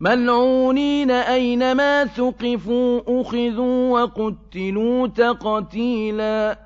مَّلْعُونِينَ ۖ أَيْنَمَا ثُقِفُوا أُخِذُوا وَقُتِّلُوا تَقْتِيلًا